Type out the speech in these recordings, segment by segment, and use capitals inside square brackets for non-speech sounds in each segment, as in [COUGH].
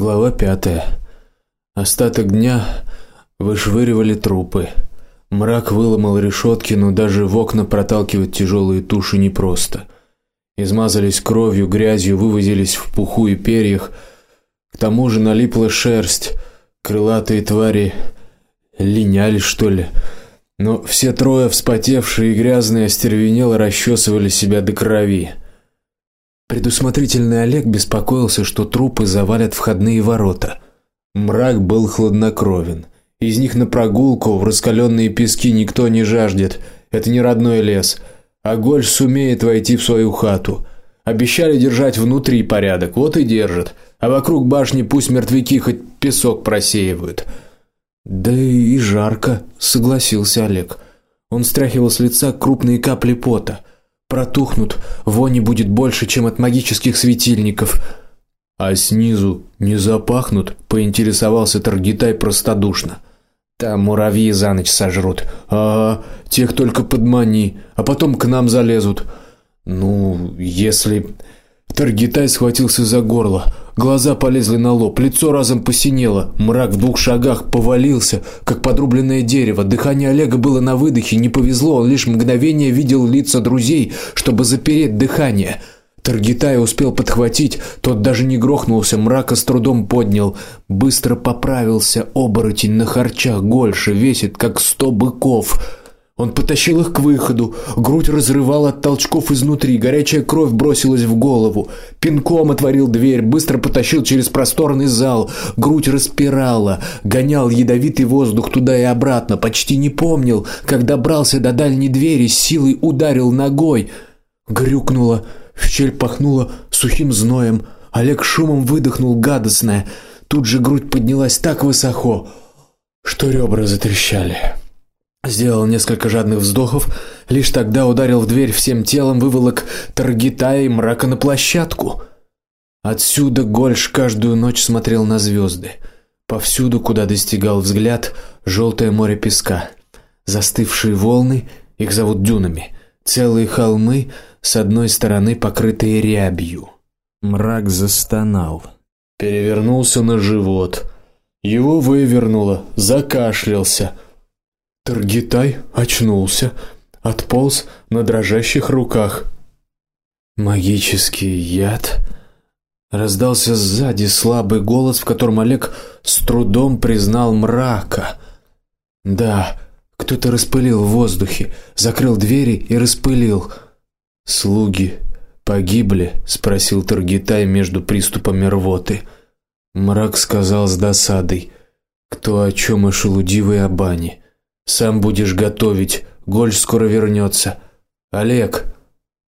Глава пятая. Остаток дня вышвыривали трупы. Мрак выломал решетки, но даже в окна проталкивать тяжелые туши непросто. Измазались кровью, грязью, вывозились в пуху и перьях. К тому же налипла шерсть. Крылатые твари линяли, что ли. Но все трое, вспотевшие и грязные, остервенело расчесывали себя до крови. Предусмотрительный Олег беспокоился, что трупы завалят входные ворота. Мрак был хладнокровен. Из них на прогулку в раскаленные пески никто не жаждет. Это не родной лес. Гольш сумеет войти в свою хату. Обещали держать внутри порядок, вот и держат. А вокруг башни пусть мертвяки хоть песок просеивают. Да и жарко, согласился Олег. Он стряхивал с лица крупные капли пота протухнут, вони будет больше, чем от магических светильников. А снизу не запахнут, поинтересовался Таргитай простодушно. Там муравьи за ночь сожрут. А, тех только подмани, а потом к нам залезут. Ну, если Таргитай схватился за горло. Глаза полезли на лоб, лицо разом посинело. Мрак в двух шагах повалился, как подрубленное дерево. Дыхание Олега было на выдохе, не повезло, он лишь мгновение видел лица друзей, чтобы запереть дыхание. Таргитай успел подхватить, тот даже не грохнулся, мрака с трудом поднял, быстро поправился. Оборотень на харчах больше весит как сто быков. Он потащил их к выходу. Грудь разрывала от толчков изнутри, горячая кровь бросилась в голову. Пинком отворил дверь, быстро потащил через просторный зал. Грудь распирала, гонял ядовитый воздух туда и обратно, почти не помнил, как добрался до дальней двери, с силой ударил ногой. Грюкнуло, в щель пахнуло сухим зноем. Олег шумом выдохнул гадостное. Тут же грудь поднялась так высоко, что ребра затрещали. Сделал несколько жадных вздохов, лишь тогда ударил в дверь всем телом, выволок Таргитая и мрака на площадку. Отсюда Гольш каждую ночь смотрел на звезды. Повсюду, куда достигал взгляд, желтое море песка, застывшие волны, их зовут дюнами, целые холмы с одной стороны покрытые рябью. Мрак застонал, перевернулся на живот. Его вывернуло, закашлялся. Таргитай очнулся, отполз на дрожащих руках. Магический яд раздался сзади слабый голос, в котором Олег с трудом признал мрака. Да, кто-то распылил в воздухе, закрыл двери и распылил. Слуги погибли, спросил Таргитай между приступами рвоты. Мрак сказал с досадой: "Кто о чем и шелудивый о бане?" Сам будешь готовить. Гольш скоро вернется. Олег,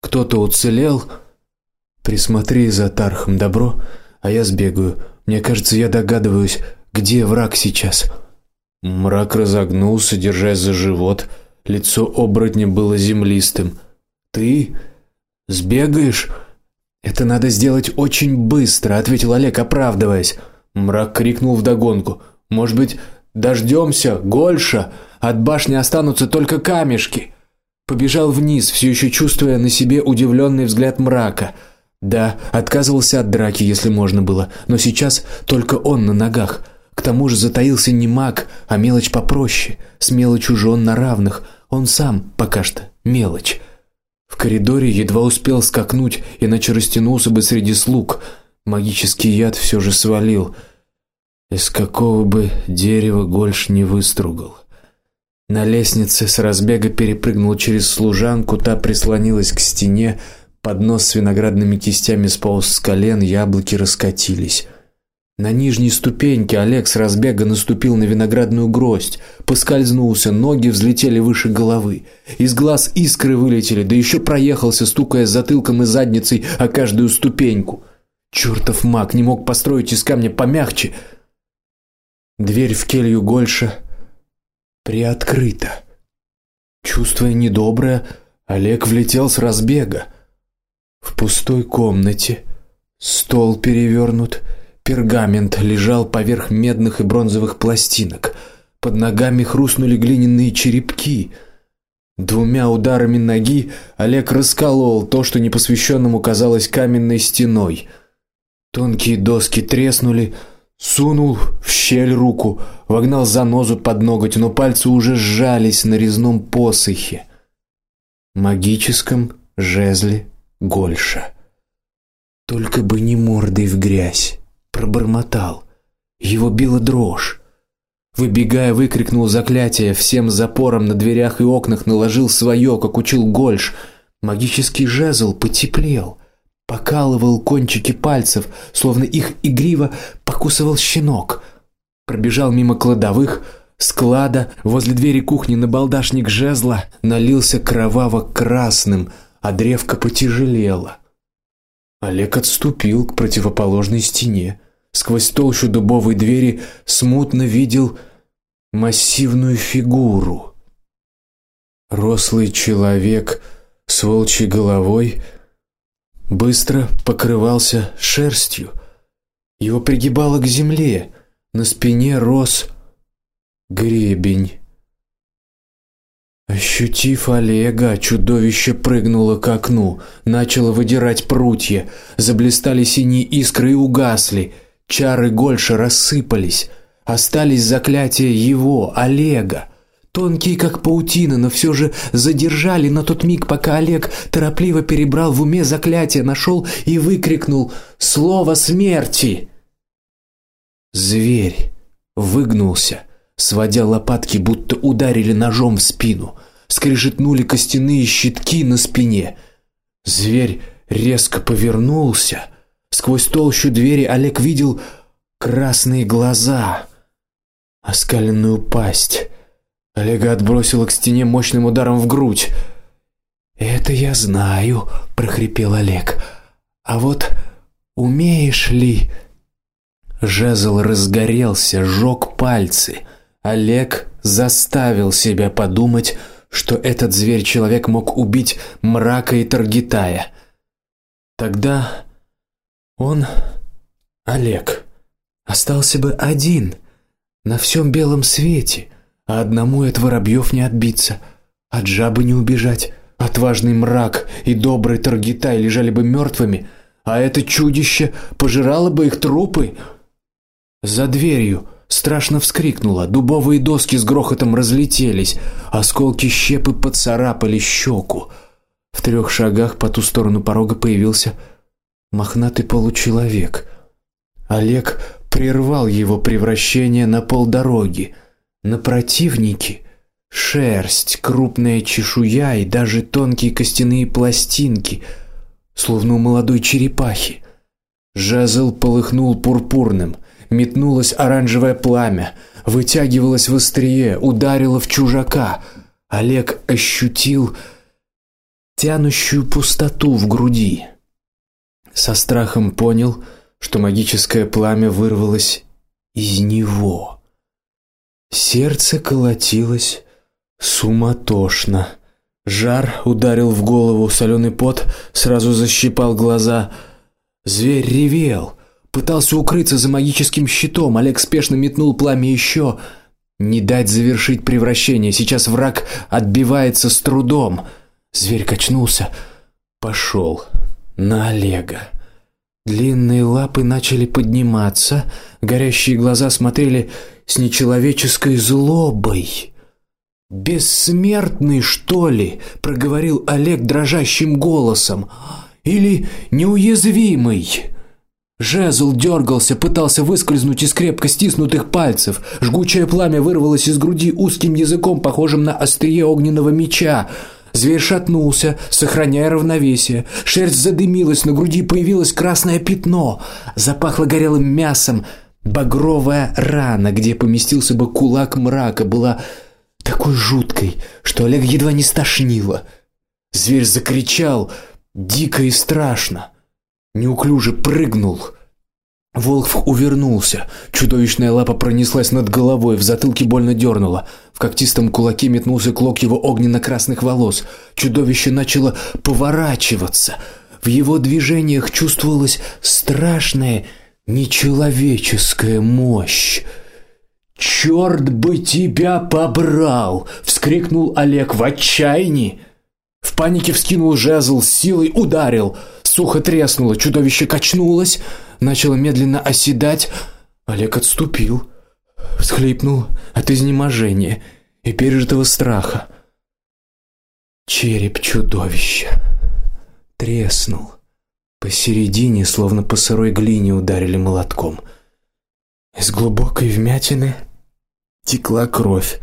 кто-то уцелел? Присмотри за Тархом, добро, а я сбегаю. Мне кажется, я догадываюсь, где враг сейчас. Мрак разогнулся, держась за живот. Лицо оборотня было землистым. Ты сбегаешь? Это надо сделать очень быстро, ответил Олег, оправдываясь. Мрак крикнул вдогонку: "Может быть, дождемся Гольша?" От башни останутся только камешки. Побежал вниз, все еще чувствуя на себе удивленный взгляд мрака. Да, отказывался от драки, если можно было, но сейчас только он на ногах. К тому же затаился не маг, а мелочь попроще, с мелочью же он на равных. Он сам пока что мелочь. В коридоре едва успел скакнуть, иначе растянулся бы среди слуг. Магический яд все же свалил. Из какого бы дерева Гольш не выстругал. На лестнице с разбега перепрыгнул через служанку, та прислонилась к стене, поднос с виноградными кистями сполз с колен, яблоки раскатились. На нижней ступеньке Олег с разбега наступил на виноградную гроздь, поскользнулся, ноги взлетели выше головы. Из глаз искры вылетели, да еще проехался, стукая затылком и задницей о каждую ступеньку. Чертов маг не мог построить из камня помягче. Дверь в келью Гольша приоткрыто. Чувствуя недоброе, Олег влетел с разбега. В пустой комнате стол перевернут, пергамент лежал поверх медных и бронзовых пластинок. Под ногами хрустнули глиняные черепки. Двумя ударами ноги Олег расколол то, что непосвященному казалось каменной стеной. Тонкие доски треснули, Сунул в щель руку, вогнал занозу под ноготь, но пальцы уже сжались на резном посохе, магическом жезле Гольша. Только бы не мордой в грязь, пробормотал. Его била дрожь. Выбегая, выкрикнул заклятие, всем запором на дверях и окнах наложил свое, как учил Гольш. Магический жезл потеплел покалывал кончики пальцев, словно их игриво покусывал щенок. Пробежал мимо кладовых, склада, возле двери кухни на балдашник жезла налился кроваво-красным, а древко потяжелело. Олег отступил к противоположной стене. Сквозь толщу дубовой двери смутно видел массивную фигуру. Рослый человек с волчьей головой, быстро покрывался шерстью. Его пригибало к земле, на спине рос гребень. Ощутив Олега, чудовище прыгнуло к окну, начало выдирать прутья, заблестели синие искры и угасли. Чары Гольша рассыпались, остались заклятия его, Олега тонкие как паутина, но все же задержали на тот миг, пока Олег торопливо перебрал в уме заклятие, нашел и выкрикнул слово смерти. Зверь выгнулся, сводя лопатки, будто ударили ножом в спину. Скрежетнули костяные щитки на спине. Зверь резко повернулся. Сквозь толщу двери Олег видел красные глаза, оскаленную пасть Олега отбросило к стене мощным ударом в грудь. "Это я знаю", прохрипел Олег. "А вот умеешь ли?" Жезл разгорелся, жёг пальцы. Олег заставил себя подумать, что этот зверь-человек мог убить мрака и Таргитая. Тогда он, Олег, остался бы один на всем белом свете а одному от воробьев не отбиться, от жабы не убежать. Отважный мрак и добрый Таргитай лежали бы мертвыми, а это чудище пожирало бы их трупы. За дверью страшно вскрикнула, дубовые доски с грохотом разлетелись, осколки щепы поцарапали щеку. В трех шагах по ту сторону порога появился мохнатый получеловек. Олег прервал его превращение на полдороги. На противнике шерсть, крупная чешуя и даже тонкие костяные пластинки, словно у молодой черепахи. Жазл полыхнул пурпурным, метнулось оранжевое пламя, вытягивалось в острие, ударило в чужака. Олег ощутил тянущую пустоту в груди. Со страхом понял, что магическое пламя вырвалось из него. Сердце колотилось суматошно. Жар ударил в голову, соленый пот сразу защипал глаза. Зверь ревел, пытался укрыться за магическим щитом. Олег спешно метнул пламя еще. Не дать завершить превращение. Сейчас враг отбивается с трудом. Зверь качнулся, пошел на Олега. Длинные лапы начали подниматься, горящие глаза смотрели с нечеловеческой злобой. Бессмертный, что ли, проговорил Олег дрожащим голосом. Или неуязвимый? Жезл дергался, пытался выскользнуть из крепко стиснутых пальцев. Жгучее пламя вырвалось из груди узким языком, похожим на острие огненного меча. Зверь шатнулся, сохраняя равновесие. Шерсть задымилась, на груди появилось красное пятно, запахло горелым мясом. Багровая рана, где поместился бы кулак мрака, была такой жуткой, что Олег едва не стошнило. Зверь закричал дико и страшно, неуклюже прыгнул. Волк увернулся. Чудовищная лапа пронеслась над головой, в затылке больно дернула. В когтистом кулаке метнулся клок его огненно-красных волос. Чудовище начало поворачиваться. В его движениях чувствовалась страшная нечеловеческая мощь. Черт бы тебя побрал, вскрикнул Олег в отчаянии. В панике вскинул жезл, силой ударил. Сухо треснуло, чудовище качнулось, начало медленно оседать. Олег отступил, всхлипнул от изнеможения и пережитого страха. Череп чудовища треснул. Посередине, словно по сырой глине ударили молотком. Из глубокой вмятины текла кровь.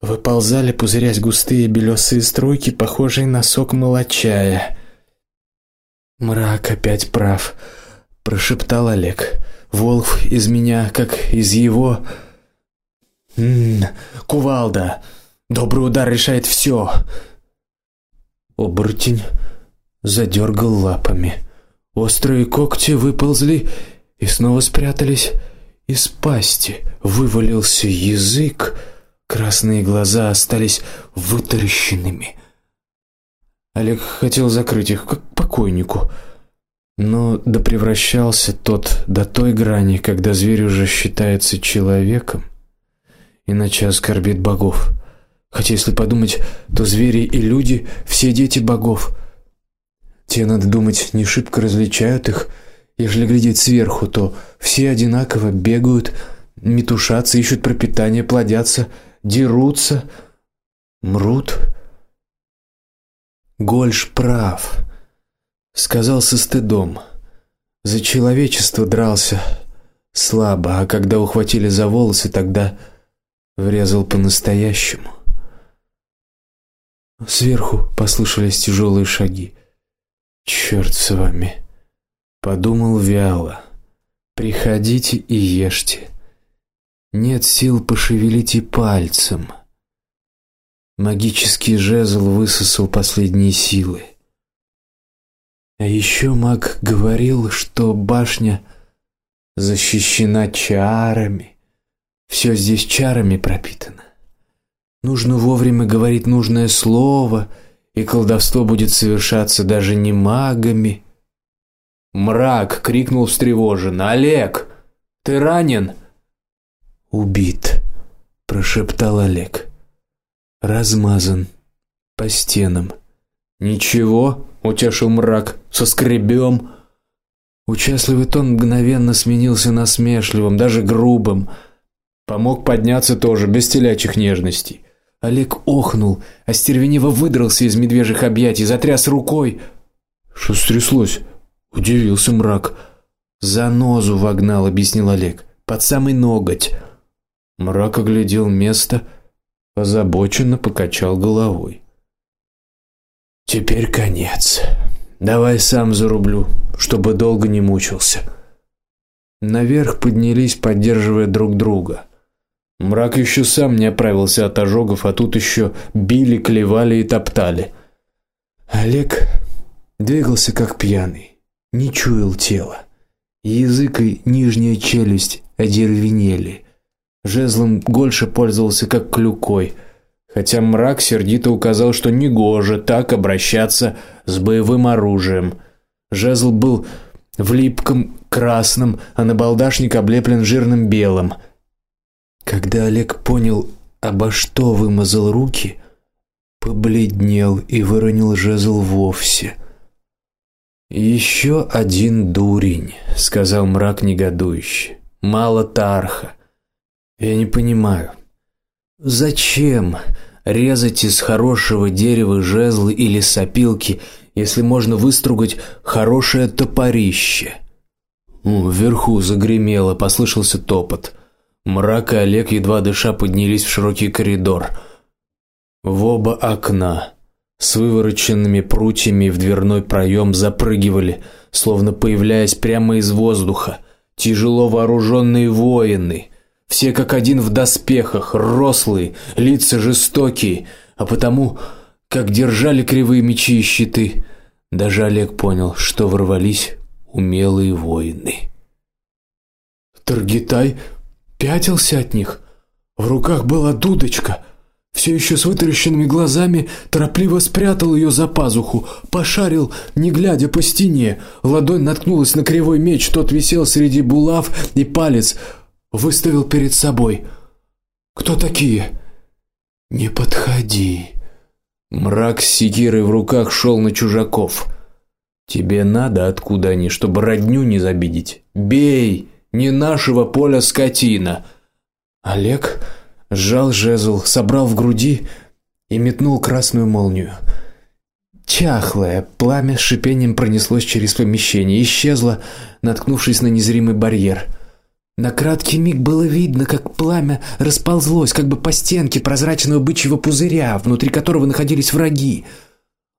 Выползали, пузырясь густые белесые струйки, похожие на сок молочая. Мрак опять прав, прошептал Олег. Волк из меня, как из его. М кувалда. Добрый удар решает все. Оборотень задергал лапами. Острые когти выползли и снова спрятались. Из пасти вывалился язык, красные глаза остались вытаращенными. Олег хотел закрыть их, как покойнику, но да превращался тот до той грани, когда зверь уже считается человеком, иначе оскорбит богов. Хотя если подумать, то звери и люди все дети богов. Те, надо думать, не шибко различают их. Если глядеть сверху, то все одинаково бегают, метушатся, ищут пропитание, плодятся, дерутся, мрут. Гольш прав, сказал со стыдом. За человечество дрался слабо, а когда ухватили за волосы, тогда врезал по-настоящему. Сверху послышались тяжелые шаги. Черт с вами, подумал вяло. Приходите и ешьте. Нет сил пошевелить и пальцем. Магический жезл высосал последние силы. А еще маг говорил, что башня защищена чарами. Все здесь чарами пропитано. Нужно вовремя говорить нужное слово и колдовство будет совершаться даже не магами. Мрак крикнул встревоженно: "Олег, ты ранен?" "Убит", прошептал Олег. "Размазан по стенам". "Ничего", утешил мрак. "Соскребем". Участливый тон мгновенно сменился насмешливым, даже грубым. Помог подняться тоже без телячьих нежностей. Олег охнул, остервенево выдрался из медвежьих объятий, затряс рукой. Что стряслось? Удивился мрак. Занозу вогнал, объяснил Олег. Под самый ноготь. Мрак оглядел место, озабоченно покачал головой. Теперь конец. Давай сам зарублю, чтобы долго не мучился. Наверх поднялись, поддерживая друг друга. Мрак еще сам не оправился от ожогов, а тут еще били, клевали и топтали. Олег двигался как пьяный, не чуял тела. Язык и нижняя челюсть одеревенели. Жезлом Гольша пользовался как клюкой, хотя мрак сердито указал, что не гоже так обращаться с боевым оружием. Жезл был в липком красном, а набалдашник облеплен жирным белым. Когда Олег понял, обо что вымазал руки, побледнел и выронил жезл вовсе. Еще один дурень, сказал мрак негодующе. Мало тарха. Я не понимаю, зачем резать из хорошего дерева жезлы или сопилки, если можно выстругать хорошее топорище? Вверху загремело, послышался топот. Мрак и Олег едва дыша поднялись в широкий коридор. В оба окна с вывороченными прутьями в дверной проем запрыгивали, словно появляясь прямо из воздуха, тяжело вооруженные воины, все как один в доспехах, рослые, лица жестокие, а потому, как держали кривые мечи и щиты, даже Олег понял, что ворвались умелые воины. Таргитай пятился от них. В руках была дудочка. Все еще с вытаращенными глазами торопливо спрятал ее за пазуху, пошарил, не глядя по стене. Ладонь наткнулась на кривой меч, тот висел среди булав, и палец выставил перед собой. Кто такие? Не подходи. Мрак с секирой в руках шел на чужаков. Тебе надо откуда они, чтобы родню не забидеть. Бей, не нашего поля скотина. Олег сжал жезл, собрал в груди и метнул красную молнию. Чахлое пламя с шипением пронеслось через помещение, исчезло, наткнувшись на незримый барьер. На краткий миг было видно, как пламя расползлось как бы по стенке прозрачного бычьего пузыря, внутри которого находились враги.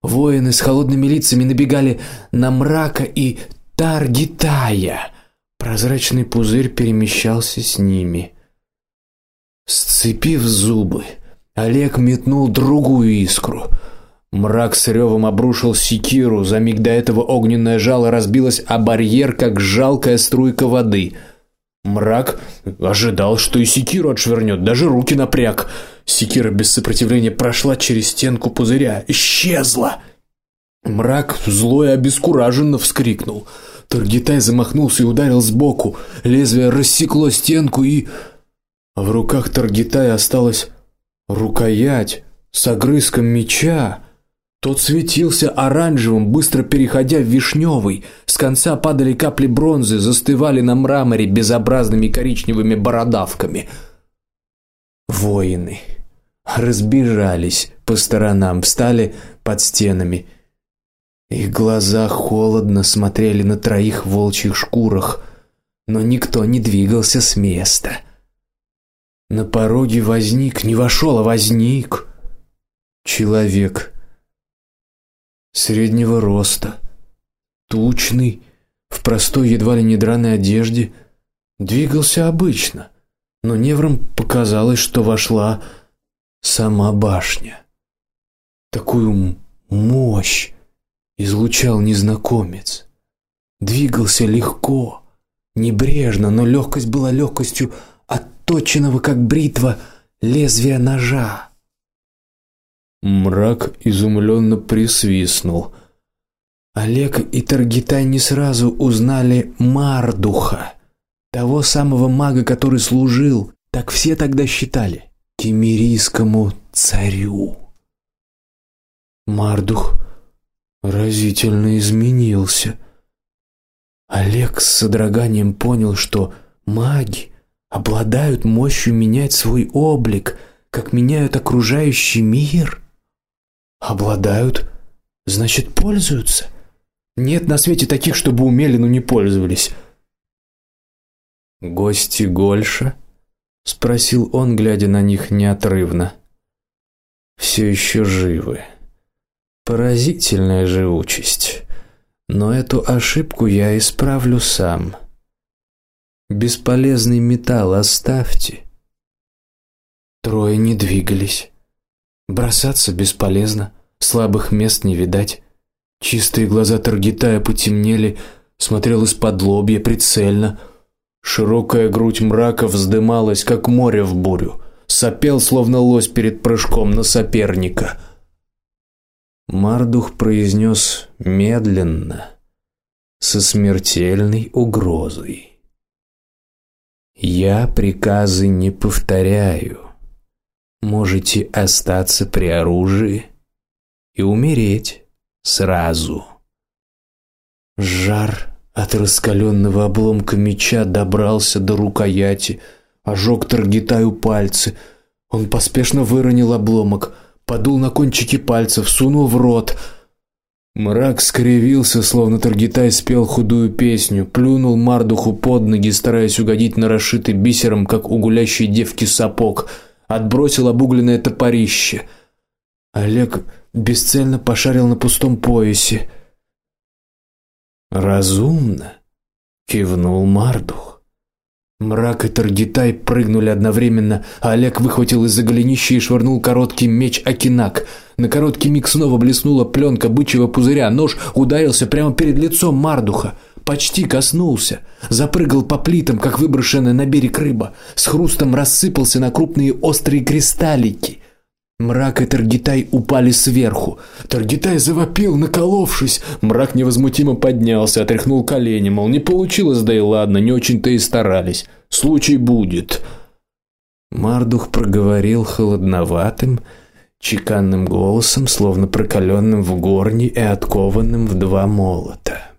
Воины с холодными лицами набегали на мрака и Таргитая. Прозрачный пузырь перемещался с ними. Сцепив зубы, Олег метнул другую искру. Мрак с ревом обрушил секиру, за миг до этого огненное жало разбилось о барьер, как жалкая струйка воды. Мрак ожидал, что и секиру отшвырнет, даже руки напряг. Секира без сопротивления прошла через стенку пузыря, исчезла. Мрак злой и обескураженно вскрикнул. Таргитай замахнулся и ударил сбоку. Лезвие рассекло стенку и в руках Таргитая осталась рукоять с огрызком меча. Тот светился оранжевым, быстро переходя в вишневый. С конца падали капли бронзы, застывали на мраморе безобразными коричневыми бородавками. Воины разбежались по сторонам, встали под стенами. Их глаза холодно смотрели на троих волчьих шкурах, но никто не двигался с места. На пороге возник, не вошел, а возник человек среднего роста, тучный, в простой едва ли не драной одежде, двигался обычно, но неврам показалось, что вошла сама башня. Такую мощь излучал незнакомец. Двигался легко, небрежно, но легкость была легкостью отточенного как бритва лезвия ножа. Мрак изумленно присвистнул. Олег и Таргитай не сразу узнали Мардуха, того самого мага, который служил, так все тогда считали, кемерийскому царю. Мардух разительно изменился. Олег с содроганием понял, что маги обладают мощью менять свой облик, как меняют окружающий мир. Обладают, значит, пользуются. Нет на свете таких, чтобы умели, но не пользовались. Гости Гольша? спросил он, глядя на них неотрывно. Все еще живы. Поразительная живучесть. Но эту ошибку я исправлю сам. Бесполезный металл оставьте. Трое не двигались. Бросаться бесполезно, слабых мест не видать. Чистые глаза Таргитая потемнели, смотрел из-под лобья прицельно. Широкая грудь мрака вздымалась, как море в бурю, сопел словно лось перед прыжком на соперника. Мардух произнес медленно, со смертельной угрозой: "Я приказы не повторяю можете остаться при оружии и умереть сразу. Жар от раскаленного обломка меча добрался до рукояти, ожег Таргитаю пальцы. Он поспешно выронил обломок, подул на кончики пальцев, сунул в рот. Мрак скривился, словно Таргитай спел худую песню, плюнул Мардуху под ноги, стараясь угодить на расшитый бисером, как у гулящей девки сапог отбросил обугленное топорище. Олег бесцельно пошарил на пустом поясе. Разумно, кивнул Мардух. Мрак и Таргитай прыгнули одновременно, а Олег выхватил из-за голенища и швырнул короткий меч Акинак. На короткий миг снова блеснула пленка бычьего пузыря, нож ударился прямо перед лицом Мардуха почти коснулся, запрыгал по плитам, как выброшенная на берег рыба, с хрустом рассыпался на крупные острые кристаллики. Мрак и Таргитай упали сверху. Таргитай завопил, наколовшись. Мрак невозмутимо поднялся, отряхнул колени, мол, не получилось, да и ладно, не очень-то и старались. Случай будет. Мардух проговорил холодноватым, чеканным голосом, словно прокаленным в горне и откованным в два молота.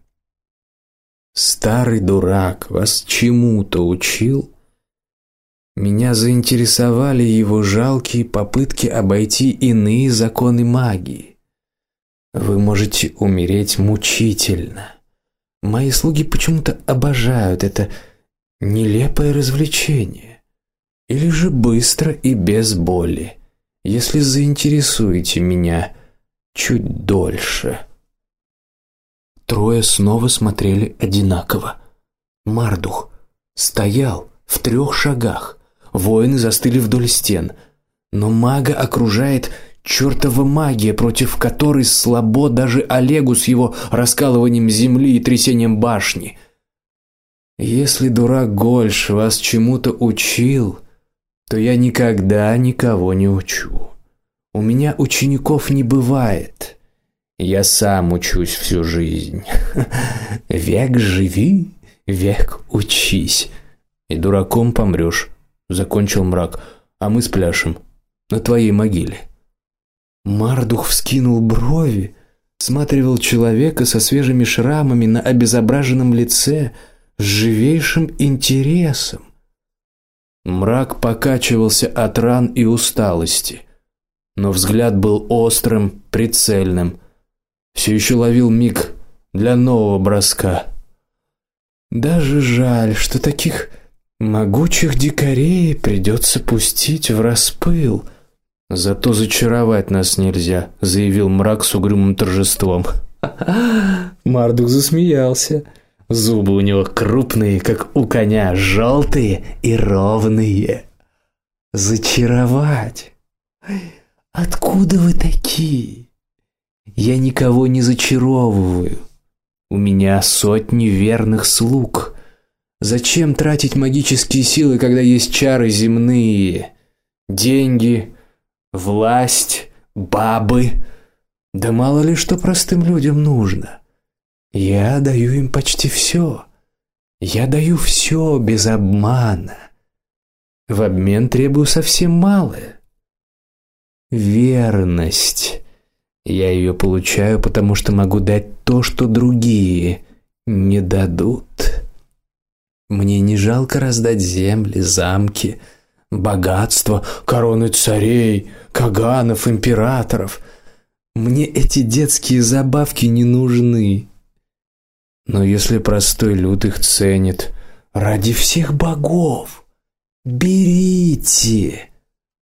Старый дурак вас чему-то учил? Меня заинтересовали его жалкие попытки обойти иные законы магии. Вы можете умереть мучительно. Мои слуги почему-то обожают это нелепое развлечение. Или же быстро и без боли, если заинтересуете меня чуть дольше. Трое снова смотрели одинаково. Мардух стоял в трех шагах. Воины застыли вдоль стен, но мага окружает чертова магия, против которой слабо даже Олегу с его раскалыванием земли и трясением башни. Если дурак Гольш вас чему-то учил, то я никогда никого не учу. У меня учеников не бывает. Я сам учусь всю жизнь. [LAUGHS] Век живи, век учись. И дураком помрешь. Закончил мрак. А мы спляшем на твоей могиле. Мардух вскинул брови, сматривал человека со свежими шрамами на обезображенном лице с живейшим интересом. Мрак покачивался от ран и усталости, но взгляд был острым, прицельным. Все еще ловил миг для нового броска. Даже жаль, что таких могучих дикарей придется пустить в распыл. Зато зачаровать нас нельзя, заявил мрак с угрюмым торжеством. [LAUGHS] Мардук засмеялся. Зубы у него крупные, как у коня, желтые и ровные. Зачаровать? Откуда вы такие? Я никого не зачаровываю. У меня сотни верных слуг. Зачем тратить магические силы, когда есть чары земные? Деньги, власть, бабы. Да мало ли что простым людям нужно. Я даю им почти все. Я даю все без обмана. В обмен требую совсем малое. Верность. Я ее получаю, потому что могу дать то, что другие не дадут. Мне не жалко раздать земли, замки, богатство, короны царей, каганов, императоров. Мне эти детские забавки не нужны. Но если простой люд их ценит, ради всех богов, берите.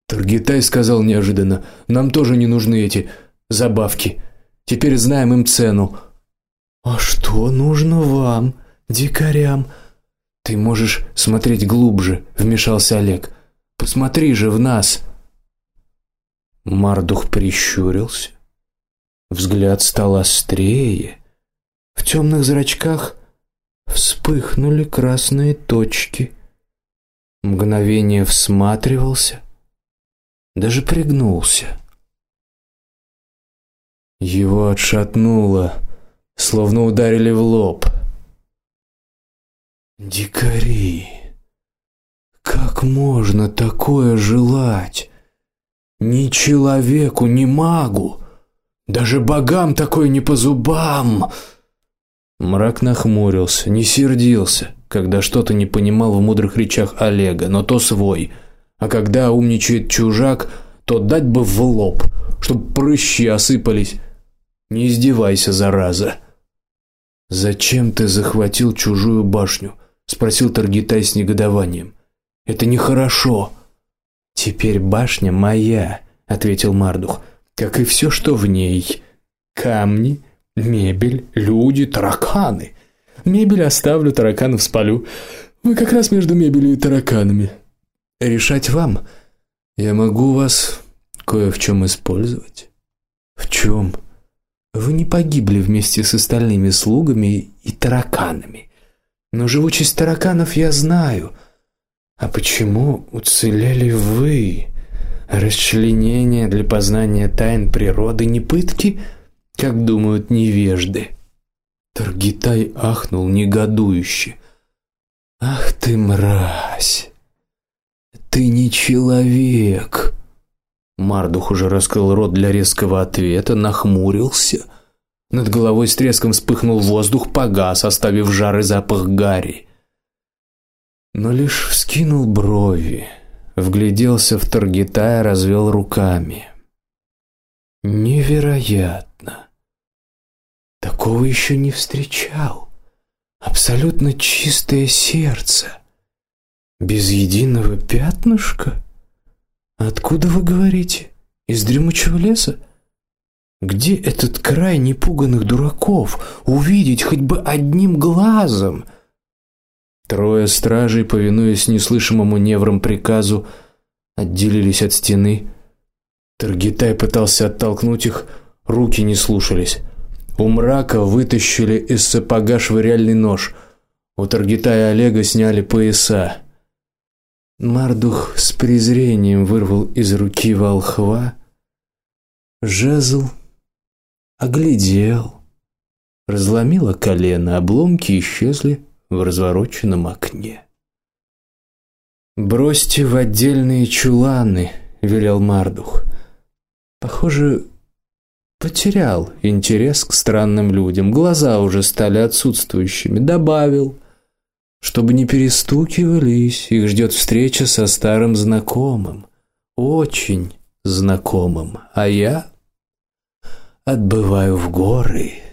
Таргитай сказал неожиданно: "Нам тоже не нужны эти забавки. Теперь знаем им цену". А что нужно вам, дикарям? Ты можешь смотреть глубже, вмешался Олег. Посмотри же в нас. Мардух прищурился. Взгляд стал острее. В темных зрачках вспыхнули красные точки. Мгновение всматривался, даже пригнулся. Его отшатнуло, словно ударили в лоб. Дикари. Как можно такое желать? Ни человеку, ни магу, даже богам такое не по зубам. Мрак нахмурился, не сердился, когда что-то не понимал в мудрых речах Олега, но то свой. А когда умничает чужак, то дать бы в лоб, чтоб прыщи осыпались. Не издевайся, зараза. Зачем ты захватил чужую башню? Спросил Таргитай с негодованием. Это нехорошо. Теперь башня моя, ответил Мардух, как и все, что в ней. Камни, Мебель, люди, тараканы. Мебель оставлю, тараканов спалю. Вы как раз между мебелью и тараканами. Решать вам. Я могу вас кое в чем использовать. В чем? Вы не погибли вместе с остальными слугами и тараканами. Но живучесть тараканов я знаю. А почему уцелели вы? Расчленение для познания тайн природы не пытки? как думают невежды. Таргитай ахнул негодующе. Ах ты мразь. Ты не человек. Мардух уже раскрыл рот для резкого ответа, нахмурился, Над головой с треском вспыхнул воздух, погас, оставив жар и запах гари. Но лишь вскинул брови, вгляделся в Таргитая, развел руками. Невероятно. Такого еще не встречал. Абсолютно чистое сердце, без единого пятнышка. Откуда вы говорите? Из дремучего леса? Где этот край непуганных дураков увидеть хоть бы одним глазом? Трое стражей, повинуясь неслышимому неврам приказу, отделились от стены. Таргитай пытался оттолкнуть их, руки не слушались. У мрака вытащили из сапога швыряльный нож. У Таргитая Олега сняли пояса. Мардух с презрением вырвал из руки волхва жезл оглядел, разломило колено, обломки исчезли в развороченном окне. Бросьте в отдельные чуланы, велел Мардух. Похоже, потерял интерес к странным людям. Глаза уже стали отсутствующими. Добавил, чтобы не перестукивались, их ждет встреча со старым знакомым, очень знакомым. А я отбываю в горы